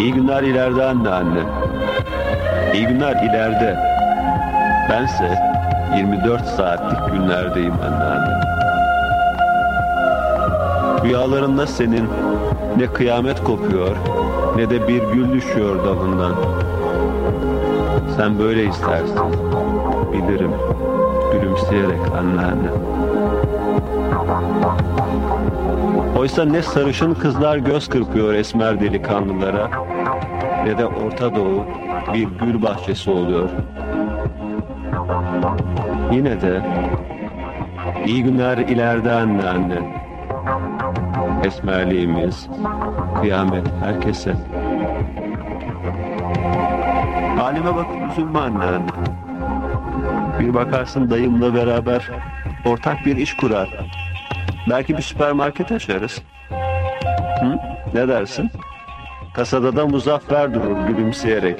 İyi günler ileride anne anne. İyi günler ileride. Bense 24 saatlik günlerdeyim anne anne. Rüyalarında senin ne kıyamet kopuyor ne de bir gül düşüyor dalından. Sen böyle istersin. Bilirim. Gülümseyerek anne anne. Oysa ne sarışın kızlar göz kırpıyor esmer delikanlılara Orta Doğu bir gül bahçesi oluyor. Yine de iyi günler ileride anne anne. Esmerliğimiz, kıyamet herkese. Halime bakıp üzülme anne anne. Bir bakarsın dayımla beraber ortak bir iş kurar. Belki bir süpermarket açarız. Hı? Ne dersin? Kasada da muzaffer durur gülümseyerek.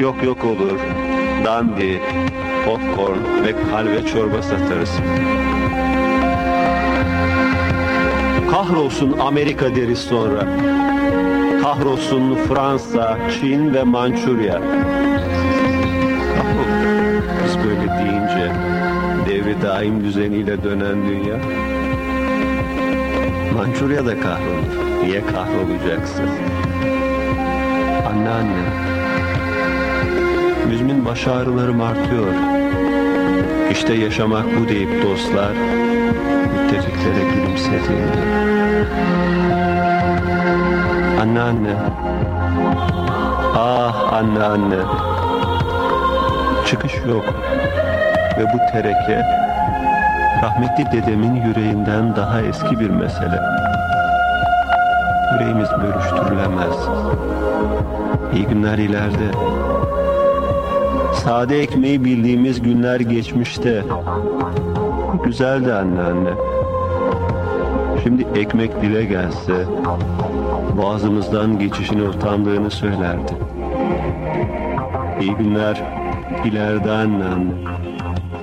Yok yok olur. Dandi, popcorn ve kalve çorba satarız. Kahrolsun Amerika deriz sonra. Kahrolsun Fransa, Çin ve Mançurya. Biz böyle deyince devri daim düzeniyle dönen dünya. Mançurya da kahrolur. Niye kahrolacaksın? Anne anne. Müzmin baş ağrılarım artıyor. İşte yaşamak bu deyip dostlar müttefiklere gülümsediğinde. Anne anne. Ah anne anne. Çıkış yok. Ve bu tereke rahmetli dedemin yüreğinden daha eski bir mesele. Yüreğimiz bölüştürülemez. İyi günler ileride. Sade ekmeği bildiğimiz günler geçmişte. Güzeldi anne anne. Şimdi ekmek dile gelse boğazımızdan geçişine utandığını söylerdi. İyi günler ileride anne anne.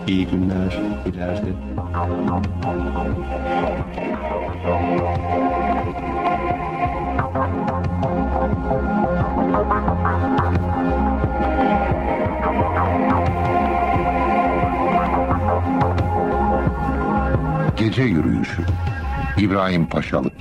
İyi günler ileride. Yürüyüşü. İbrahim Paşalı.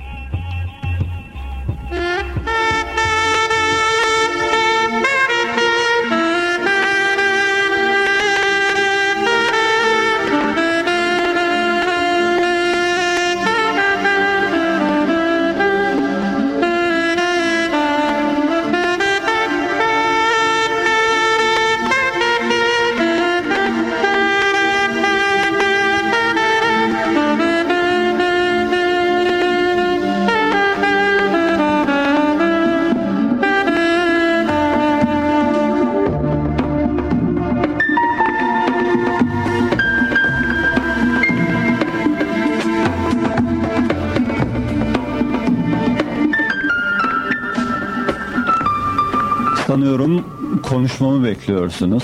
Konuşmamı bekliyorsunuz.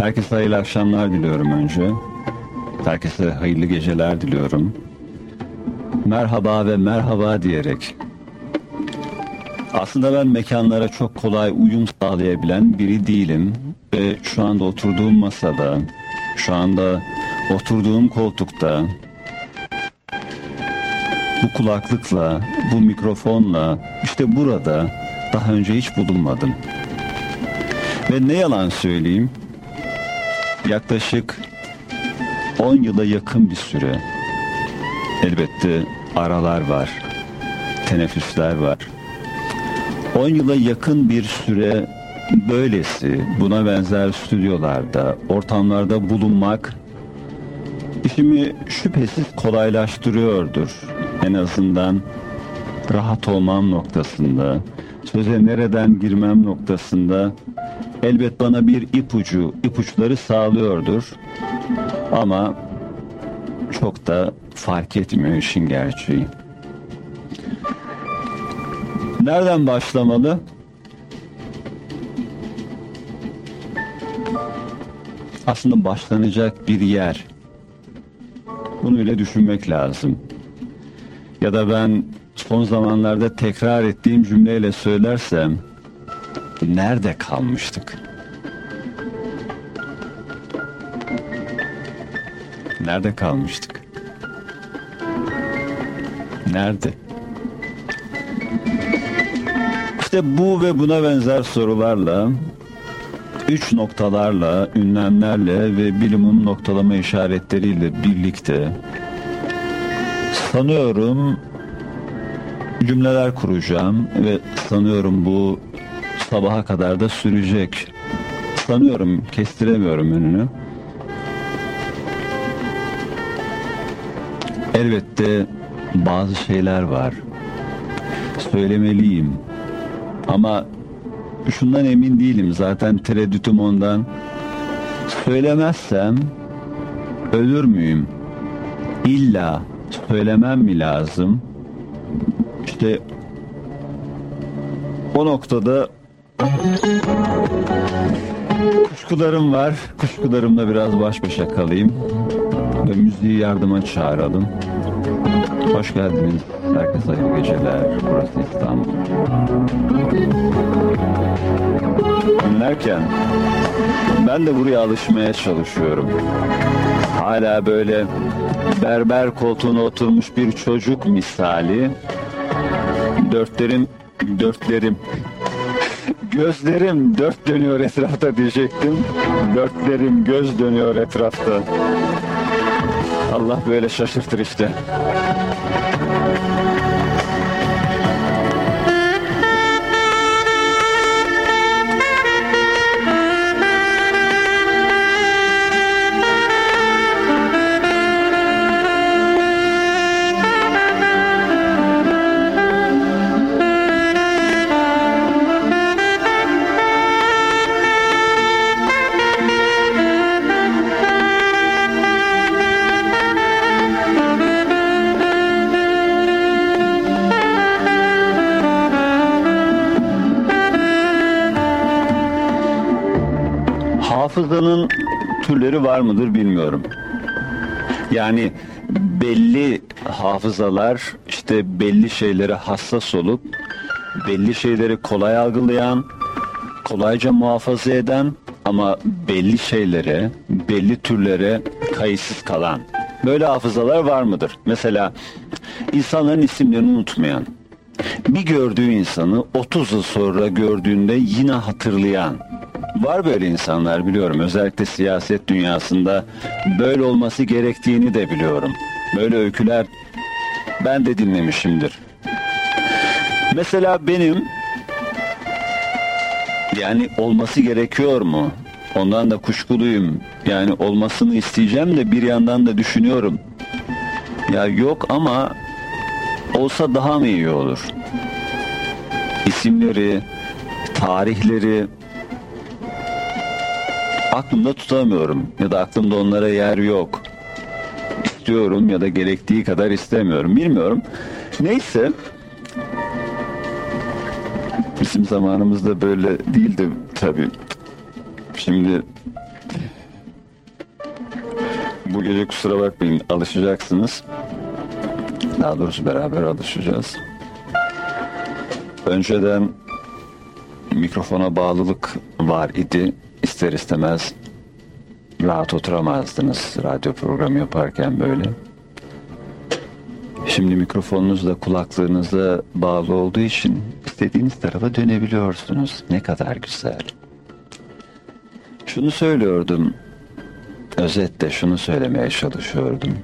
Herkese hayırlı akşamlar diliyorum önce. Herkese hayırlı geceler diliyorum. Merhaba ve merhaba diyerek. Aslında ben mekanlara çok kolay uyum sağlayabilen biri değilim. Ve şu anda oturduğum masada, şu anda oturduğum koltukta, bu kulaklıkla, bu mikrofonla, işte burada daha önce hiç bulunmadım. Ve ne yalan söyleyeyim, yaklaşık 10 yıla yakın bir süre. Elbette aralar var, teneffüsler var. 10 yıla yakın bir süre böylesi, buna benzer stüdyolarda, ortamlarda bulunmak işimi şüphesiz kolaylaştırıyordur. En azından rahat olmam noktasında, söze nereden girmem noktasında elbet bana bir ipucu, ipuçları sağlıyordur. Ama çok da fark etmiyor işin gerçeği. Nereden başlamalı? Aslında başlanacak bir yer. Bunu öyle düşünmek lazım. Ya da ben son zamanlarda tekrar ettiğim cümleyle söylersem nerede kalmıştık? Nerede kalmıştık? Nerede? İşte bu ve buna benzer sorularla üç noktalarla, ünlemlerle ve bilimin noktalama işaretleriyle birlikte sanıyorum cümleler kuracağım ve sanıyorum bu sabaha kadar da sürecek. Sanıyorum, kestiremiyorum önünü. Elbette bazı şeyler var. Söylemeliyim. Ama şundan emin değilim. Zaten tereddütüm ondan. Söylemezsem ölür müyüm? İlla söylemem mi lazım? İşte o noktada kuşkularım var. Kuşkularımla biraz baş başa kalayım. Ve müziği yardıma çağıralım. Hoş geldiniz. Herkese hayırlı geceler. Burası İstanbul. Dinlerken ben de buraya alışmaya çalışıyorum. Hala böyle berber koltuğuna oturmuş bir çocuk misali. Dörtlerim, dörtlerim, gözlerim dört dönüyor etrafta diyecektim. Dörtlerim göz dönüyor etrafta. Allah böyle şaşırtır işte. Türleri var mıdır bilmiyorum. Yani belli hafızalar işte belli şeylere hassas olup belli şeyleri kolay algılayan, kolayca muhafaza eden ama belli şeylere, belli türlere kayıtsız kalan böyle hafızalar var mıdır? Mesela insanların isimlerini unutmayan, bir gördüğü insanı 30 yıl sonra gördüğünde yine hatırlayan, Var böyle insanlar biliyorum. Özellikle siyaset dünyasında böyle olması gerektiğini de biliyorum. Böyle öyküler ben de dinlemişimdir. Mesela benim yani olması gerekiyor mu? Ondan da kuşkuluyum. Yani olmasını isteyeceğim de bir yandan da düşünüyorum. Ya yok ama olsa daha mı iyi olur? İsimleri, tarihleri, aklımda tutamıyorum ya da aklımda onlara yer yok. İstiyorum ya da gerektiği kadar istemiyorum. Bilmiyorum. Neyse bizim zamanımızda böyle değildi tabii. Şimdi bu gece kusura bakmayın alışacaksınız. Daha doğrusu beraber alışacağız. Önceden mikrofona bağlılık var idi ister istemez rahat oturamazdınız radyo programı yaparken böyle. Şimdi mikrofonunuz da kulaklığınıza bağlı olduğu için istediğiniz tarafa dönebiliyorsunuz. Ne kadar güzel. Şunu söylüyordum. Özetle şunu söylemeye çalışıyordum.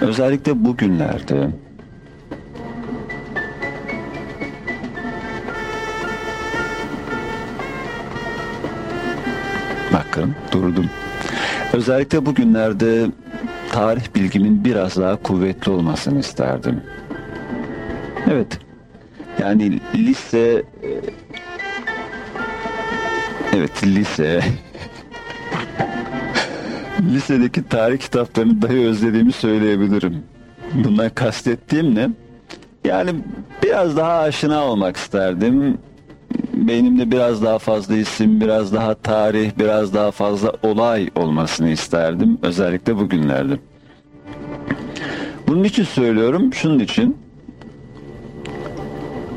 Özellikle bugünlerde durdum. Özellikle bugünlerde tarih bilgimin biraz daha kuvvetli olmasını isterdim. Evet. Yani lise Evet lise Lisedeki tarih kitaplarını dahi özlediğimi söyleyebilirim. Bundan kastettiğim ne? Yani biraz daha aşina olmak isterdim beynimde biraz daha fazla isim, biraz daha tarih, biraz daha fazla olay olmasını isterdim. Özellikle bugünlerde. Bunun için söylüyorum, şunun için.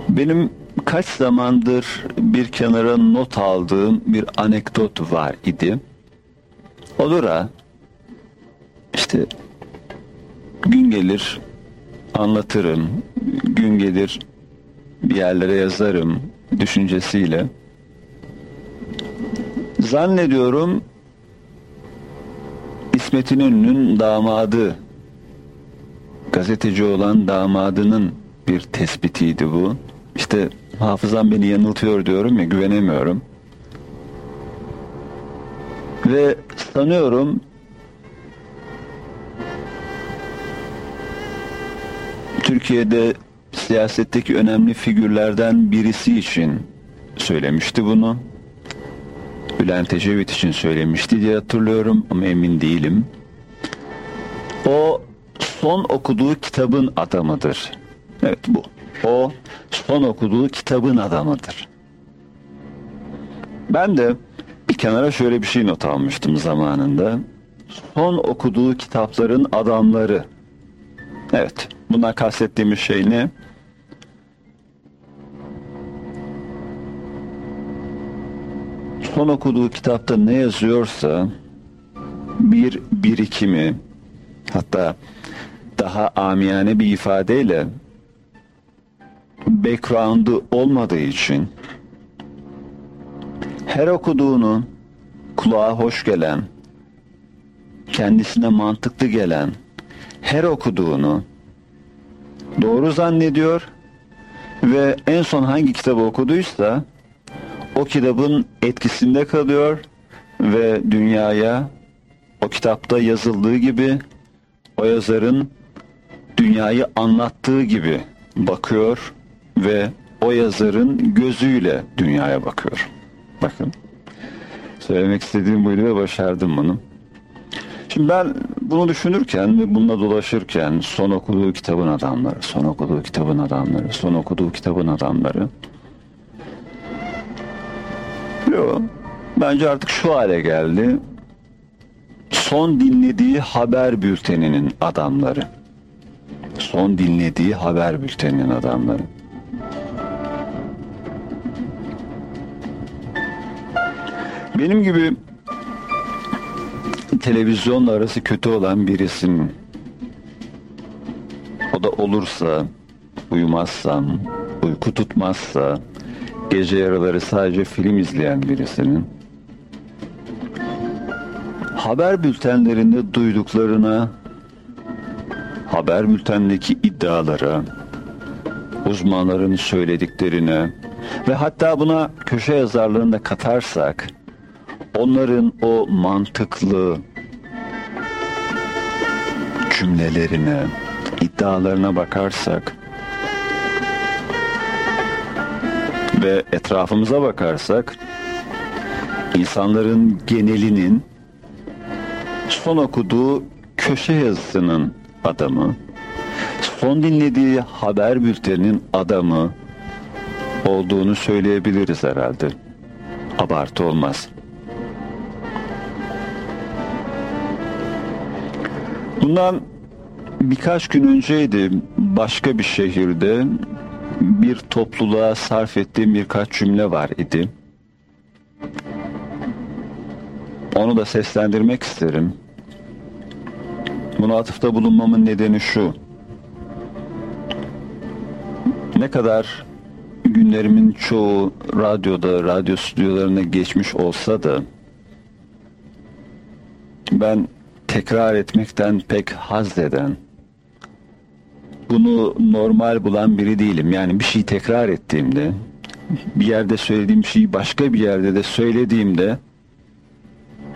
Benim kaç zamandır bir kenara not aldığım bir anekdot var idi. Olur ha. İşte gün gelir anlatırım. Gün gelir bir yerlere yazarım düşüncesiyle. Zannediyorum İsmet İnönü'nün damadı gazeteci olan damadının bir tespitiydi bu. İşte hafızam beni yanıltıyor diyorum ya güvenemiyorum. Ve sanıyorum Türkiye'de siyasetteki önemli figürlerden birisi için söylemişti bunu. Bülent Ecevit için söylemişti diye hatırlıyorum ama emin değilim. O son okuduğu kitabın adamıdır. Evet bu. O son okuduğu kitabın adamıdır. Ben de bir kenara şöyle bir şey not almıştım zamanında. Son okuduğu kitapların adamları. Evet, bundan kastettiğimiz şey ne? Son okuduğu kitapta ne yazıyorsa bir birikimi hatta daha amiyane bir ifadeyle background'u olmadığı için her okuduğunu kulağa hoş gelen, kendisine mantıklı gelen, her okuduğunu doğru zannediyor ve en son hangi kitabı okuduysa o kitabın etkisinde kalıyor ve dünyaya o kitapta yazıldığı gibi o yazarın dünyayı anlattığı gibi bakıyor ve o yazarın gözüyle dünyaya bakıyor. Bakın. Söylemek istediğim buydu ve başardım bunu. Şimdi ben bunu düşünürken ve bununla dolaşırken son okuduğu kitabın adamları, son okuduğu kitabın adamları, son okuduğu kitabın adamları. Yok. Bence artık şu hale geldi. Son dinlediği haber bülteninin adamları. Son dinlediği haber bülteninin adamları. Benim gibi televizyonla arası kötü olan birisinin o da olursa uyumazsam, uyku tutmazsa, gece yarıları sadece film izleyen birisinin haber bültenlerinde duyduklarına, haber bültendeki iddialara, uzmanların söylediklerine ve hatta buna köşe yazarlığını da katarsak onların o mantıklı cümlelerine, iddialarına bakarsak ve etrafımıza bakarsak insanların genelinin son okuduğu köşe yazısının adamı, son dinlediği haber bülteninin adamı olduğunu söyleyebiliriz herhalde. Abartı olmaz. Bundan birkaç gün önceydi başka bir şehirde bir topluluğa sarf ettiğim birkaç cümle var idi. Onu da seslendirmek isterim. Buna atıfta bulunmamın nedeni şu. Ne kadar günlerimin çoğu radyoda, radyo stüdyolarına geçmiş olsa da ben tekrar etmekten pek haz eden, bunu normal bulan biri değilim. Yani bir şey tekrar ettiğimde, bir yerde söylediğim şeyi başka bir yerde de söylediğimde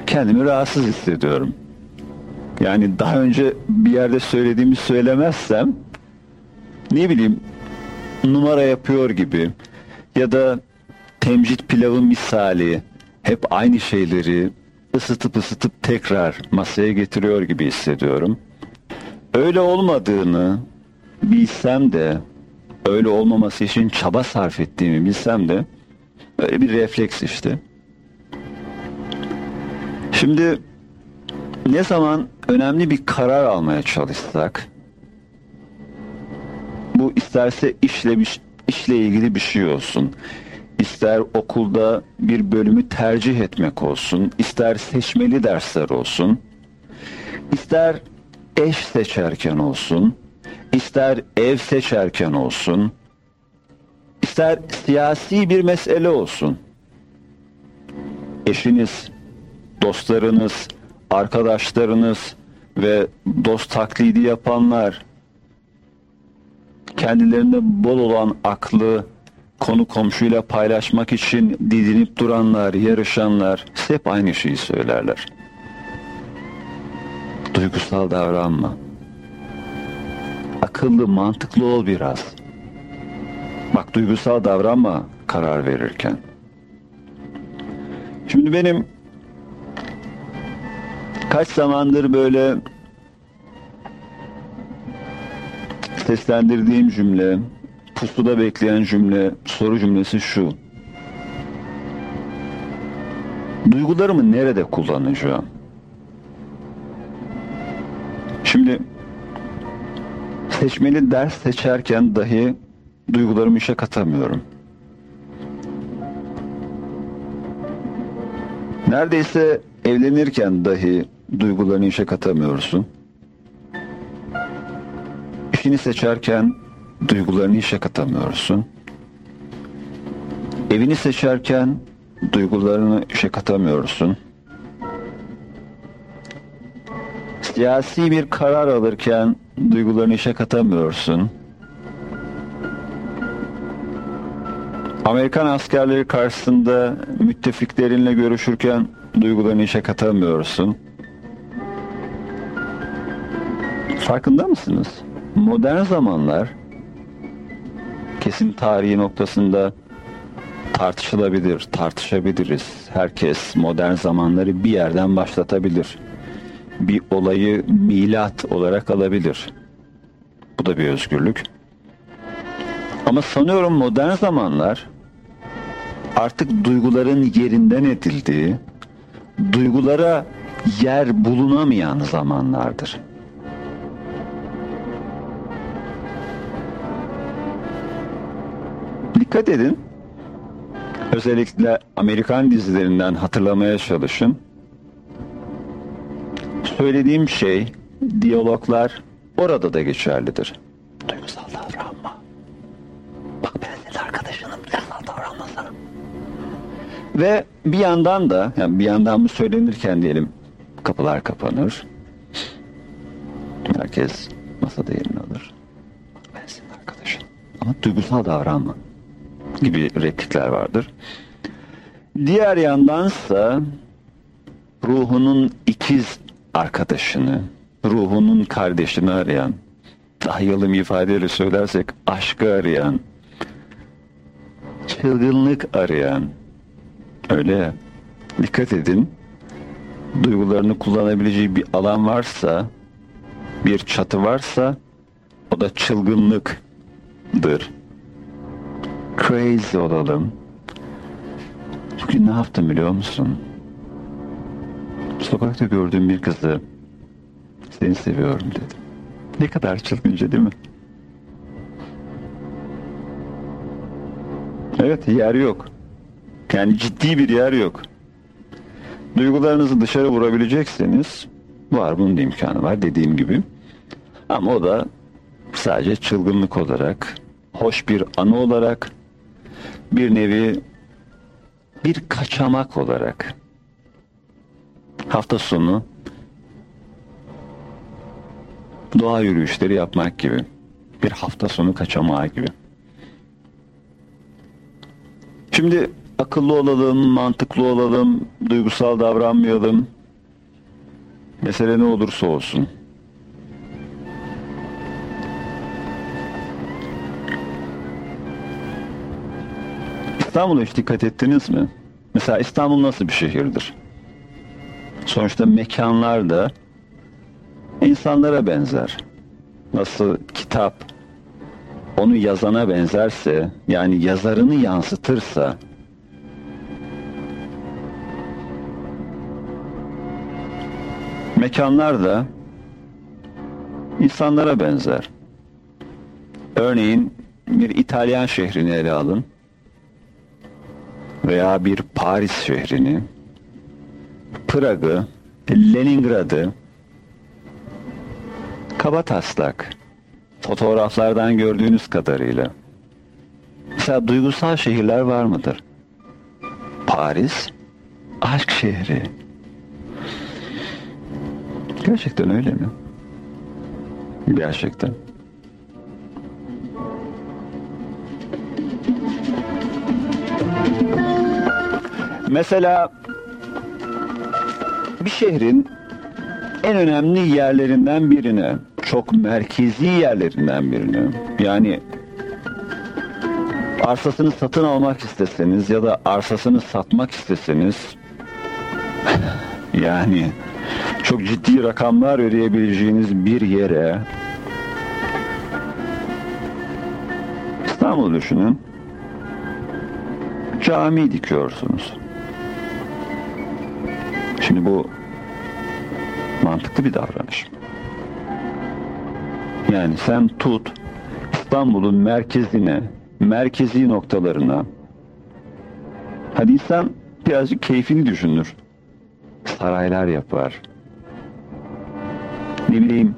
kendimi rahatsız hissediyorum. Yani daha önce bir yerde söylediğimi söylemezsem ne bileyim numara yapıyor gibi ya da temcit pilavı misali hep aynı şeyleri ısıtıp ısıtıp tekrar masaya getiriyor gibi hissediyorum. Öyle olmadığını bilsem de öyle olmaması için çaba sarf ettiğimi bilsem de böyle bir refleks işte. Şimdi ne zaman önemli bir karar almaya çalışsak Bu isterse işle, işle ilgili bir şey olsun. İster okulda bir bölümü tercih etmek olsun, ister seçmeli dersler olsun, ister eş seçerken olsun, ister ev seçerken olsun, ister siyasi bir mesele olsun. Eşiniz, dostlarınız, arkadaşlarınız ve dost taklidi yapanlar, kendilerinde bol olan aklı konu komşuyla paylaşmak için didinip duranlar, yarışanlar hep aynı şeyi söylerler. Duygusal davranma. Akıllı, mantıklı ol biraz. Bak duygusal davranma karar verirken. Şimdi benim kaç zamandır böyle seslendirdiğim cümle, pusuda bekleyen cümle, soru cümlesi şu. Duygularımı nerede kullanacağım? Şimdi seçmeli ders seçerken dahi duygularımı işe katamıyorum. Neredeyse evlenirken dahi duygularını işe katamıyorsun. İşini seçerken duygularını işe katamıyorsun. Evini seçerken duygularını işe katamıyorsun. Siyasi bir karar alırken duygularını işe katamıyorsun. Amerikan askerleri karşısında müttefiklerinle görüşürken duygularını işe katamıyorsun. Farkında mısınız? Modern zamanlar kesin tarihi noktasında tartışılabilir, tartışabiliriz. Herkes modern zamanları bir yerden başlatabilir. Bir olayı milat olarak alabilir. Bu da bir özgürlük. Ama sanıyorum modern zamanlar artık duyguların yerinden edildiği, duygulara yer bulunamayan zamanlardır. Dikkat edin. Özellikle Amerikan dizilerinden hatırlamaya çalışın. Söylediğim şey, diyaloglar orada da geçerlidir. Duygusal davranma. Bak ben senin arkadaşınım, duygusal davranmasana. Ve bir yandan da, yani bir yandan bu söylenirken diyelim, kapılar kapanır. Herkes masada yerini alır. Ben senin arkadaşın. Ama duygusal davranma gibi replikler vardır. Diğer yandansa ruhunun ikiz arkadaşını, ruhunun kardeşini arayan, daha yalım ifadeyle söylersek aşkı arayan, çılgınlık arayan, öyle ya, dikkat edin, duygularını kullanabileceği bir alan varsa, bir çatı varsa, o da çılgınlıktır crazy olalım. Bugün ne yaptım biliyor musun? Sokakta gördüğüm bir kızı seni seviyorum dedim. Ne kadar çılgınca değil mi? Evet yer yok. Yani ciddi bir yer yok. Duygularınızı dışarı vurabilecekseniz var bunun da imkanı var dediğim gibi. Ama o da sadece çılgınlık olarak, hoş bir anı olarak, bir nevi bir kaçamak olarak hafta sonu doğa yürüyüşleri yapmak gibi. Bir hafta sonu kaçamağı gibi. Şimdi akıllı olalım, mantıklı olalım, duygusal davranmayalım. Mesele ne olursa olsun. İstanbul'a hiç dikkat ettiniz mi? Mesela İstanbul nasıl bir şehirdir? Sonuçta mekanlar da insanlara benzer. Nasıl kitap onu yazana benzerse, yani yazarını yansıtırsa, mekanlar da insanlara benzer. Örneğin bir İtalyan şehrini ele alın veya bir Paris şehrini, Prag'ı, Leningrad'ı, kabataslak, fotoğraflardan gördüğünüz kadarıyla. Mesela duygusal şehirler var mıdır? Paris, aşk şehri. Gerçekten öyle mi? Gerçekten. Mesela bir şehrin en önemli yerlerinden birine, çok merkezi yerlerinden birine, yani arsasını satın almak isteseniz ya da arsasını satmak isteseniz, yani çok ciddi rakamlar ödeyebileceğiniz bir yere İstanbul düşünün. Cami dikiyorsunuz. Şimdi bu mantıklı bir davranış. Yani sen tut İstanbul'un merkezine, merkezi noktalarına hadi insan birazcık keyfini düşünür. Saraylar yapar. Ne bileyim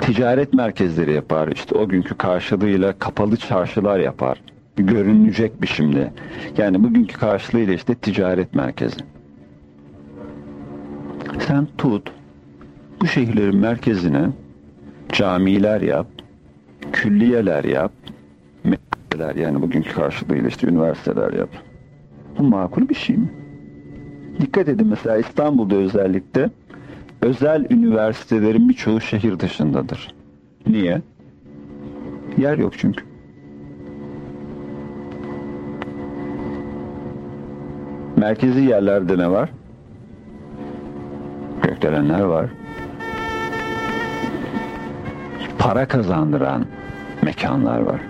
ticaret merkezleri yapar. İşte o günkü karşılığıyla kapalı çarşılar yapar. Görünecek biçimde. Yani bugünkü karşılığıyla işte ticaret merkezi. Sen tut bu şehirlerin merkezine camiler yap, külliyeler yap, medreseler yani bugünkü karşılığıyla işte üniversiteler yap. Bu makul bir şey mi? Dikkat edin mesela İstanbul'da özellikle özel üniversitelerin birçoğu şehir dışındadır. Niye? Yer yok çünkü. Merkezi yerlerde ne var? Gökdelenler var. Para kazandıran mekanlar var.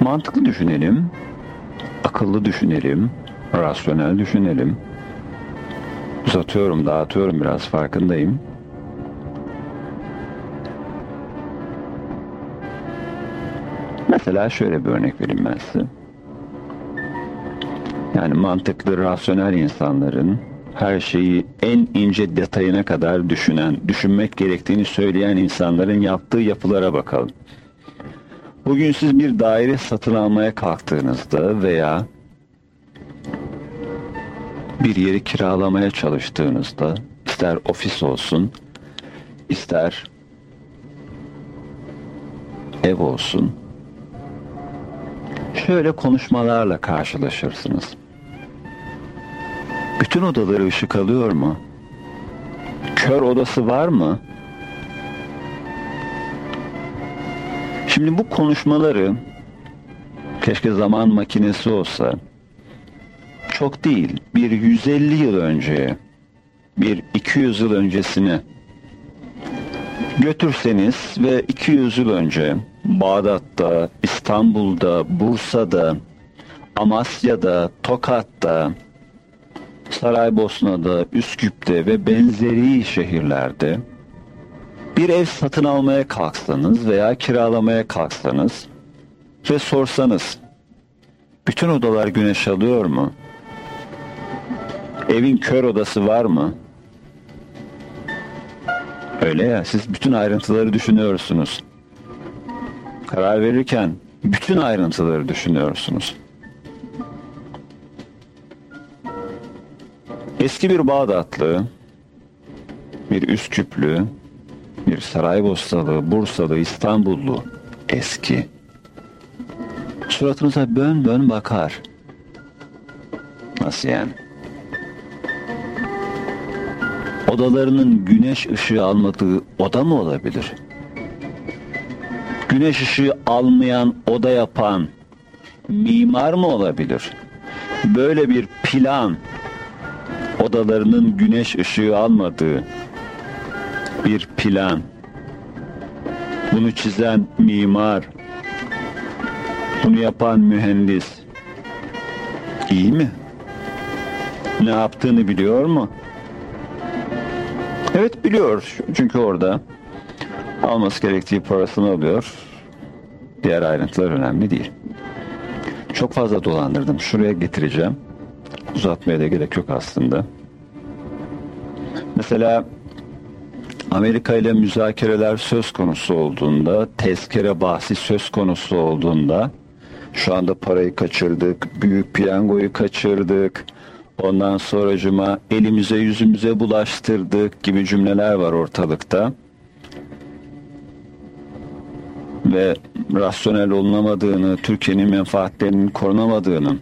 Mantıklı düşünelim, akıllı düşünelim, rasyonel düşünelim. Uzatıyorum, dağıtıyorum biraz farkındayım. Mesela şöyle bir örnek vereyim ben size. Yani mantıklı, rasyonel insanların her şeyi en ince detayına kadar düşünen, düşünmek gerektiğini söyleyen insanların yaptığı yapılara bakalım. Bugün siz bir daire satın almaya kalktığınızda veya bir yeri kiralamaya çalıştığınızda ister ofis olsun, ister ev olsun, şöyle konuşmalarla karşılaşırsınız. Bütün odaları ışık alıyor mu? Kör odası var mı? Şimdi bu konuşmaları keşke zaman makinesi olsa çok değil bir 150 yıl önce bir 200 yıl öncesine götürseniz ve 200 yıl önce Bağdat'ta, İstanbul'da, Bursa'da, Amasya'da, Tokat'ta, Saraybosna'da, Üsküp'te ve benzeri şehirlerde bir ev satın almaya kalksanız veya kiralamaya kalksanız ve sorsanız bütün odalar güneş alıyor mu? Evin kör odası var mı? Öyle ya siz bütün ayrıntıları düşünüyorsunuz. Karar verirken bütün ayrıntıları düşünüyorsunuz. Eski bir Bağdatlı, bir Üsküplü, bir Saraybosnalı, Bursalı, İstanbullu, eski. Suratınıza bön bön bakar. Nasıl yani? Odalarının güneş ışığı almadığı oda mı olabilir? Güneş ışığı almayan oda yapan mimar mı olabilir? Böyle bir plan odalarının güneş ışığı almadığı bir plan. Bunu çizen mimar, bunu yapan mühendis İyi mi? Ne yaptığını biliyor mu? Evet biliyor. Çünkü orada alması gerektiği parasını alıyor. Diğer ayrıntılar önemli değil. Çok fazla dolandırdım. Şuraya getireceğim. Uzatmaya da gerek yok aslında. Mesela Amerika ile müzakereler söz konusu olduğunda, tezkere bahsi söz konusu olduğunda şu anda parayı kaçırdık, büyük piyangoyu kaçırdık, ondan sonracıma elimize yüzümüze bulaştırdık gibi cümleler var ortalıkta. Ve rasyonel olunamadığını, Türkiye'nin menfaatlerinin korunamadığını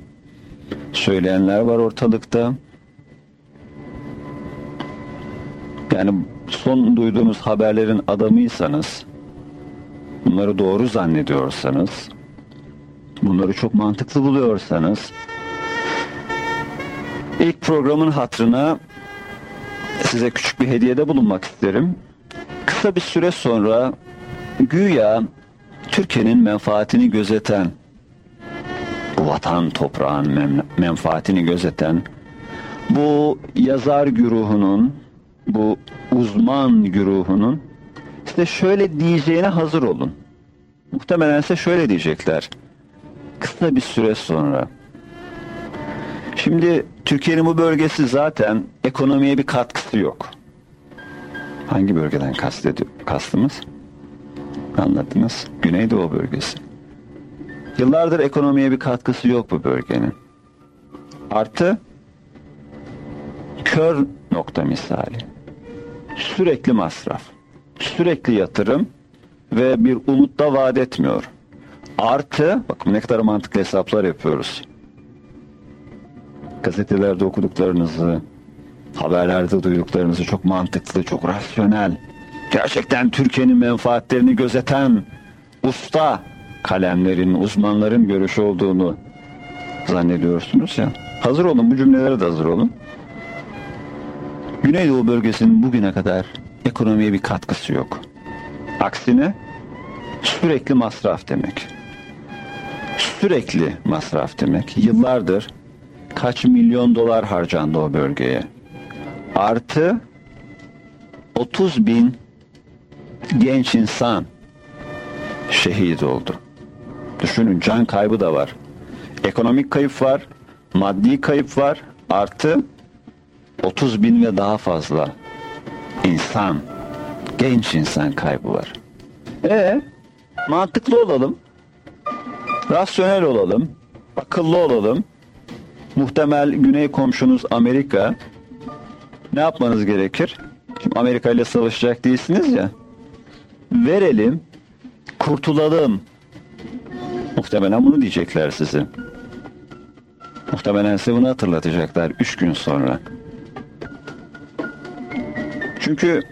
söyleyenler var ortalıkta. Yani son duyduğunuz haberlerin adamıysanız, bunları doğru zannediyorsanız, bunları çok mantıklı buluyorsanız, ilk programın hatrına size küçük bir hediyede bulunmak isterim. Kısa bir süre sonra güya Türkiye'nin menfaatini gözeten, vatan toprağın menfaatini gözeten bu yazar güruhunun bu uzman güruhunun işte şöyle diyeceğine hazır olun. Muhtemelen ise şöyle diyecekler. Kısa bir süre sonra. Şimdi Türkiye'nin bu bölgesi zaten ekonomiye bir katkısı yok. Hangi bölgeden kastediyor, kastımız? Anladınız. Güneydoğu bölgesi. Yıllardır ekonomiye bir katkısı yok bu bölgenin. Artı kör nokta misali sürekli masraf, sürekli yatırım ve bir umut da vaat etmiyor. Artı, bakın ne kadar mantıklı hesaplar yapıyoruz. Gazetelerde okuduklarınızı, haberlerde duyduklarınızı çok mantıklı, çok rasyonel, gerçekten Türkiye'nin menfaatlerini gözeten usta kalemlerin, uzmanların görüşü olduğunu zannediyorsunuz ya. Hazır olun, bu cümlelere de hazır olun. Güneydoğu bölgesinin bugüne kadar ekonomiye bir katkısı yok. Aksine sürekli masraf demek. Sürekli masraf demek. Yıllardır kaç milyon dolar harcandı o bölgeye. Artı 30 bin genç insan şehit oldu. Düşünün can kaybı da var. Ekonomik kayıp var, maddi kayıp var, artı 30 bin ve daha fazla insan, genç insan kaybı var. E mantıklı olalım, rasyonel olalım, akıllı olalım. Muhtemel güney komşunuz Amerika. Ne yapmanız gerekir? Şimdi Amerika ile savaşacak değilsiniz ya. Verelim, kurtulalım. Muhtemelen bunu diyecekler size. Muhtemelen size bunu hatırlatacaklar üç gün sonra. Çünkü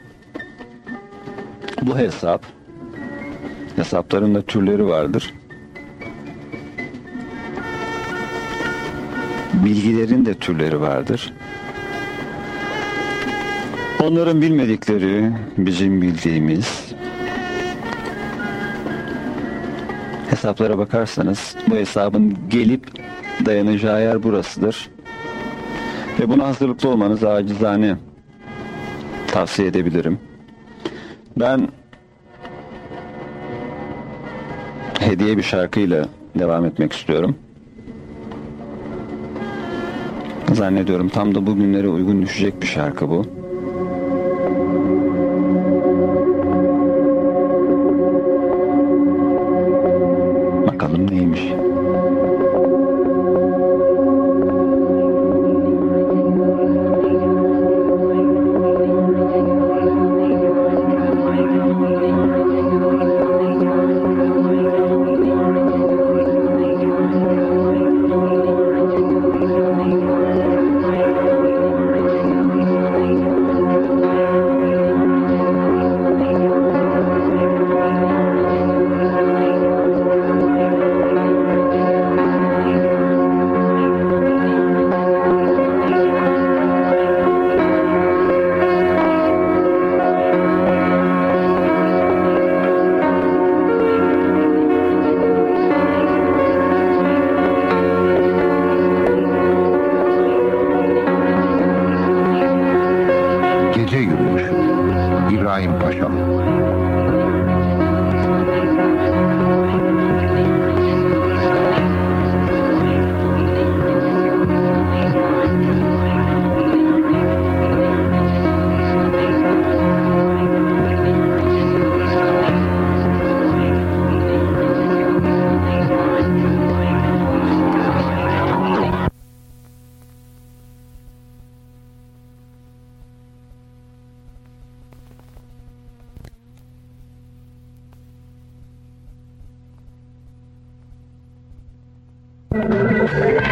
bu hesap hesapların da türleri vardır. Bilgilerin de türleri vardır. Onların bilmedikleri bizim bildiğimiz hesaplara bakarsanız bu hesabın gelip dayanacağı yer burasıdır. Ve buna hazırlıklı olmanız acizane tavsiye edebilirim. Ben hediye bir şarkıyla devam etmek istiyorum. Zannediyorum tam da bugünlere uygun düşecek bir şarkı bu.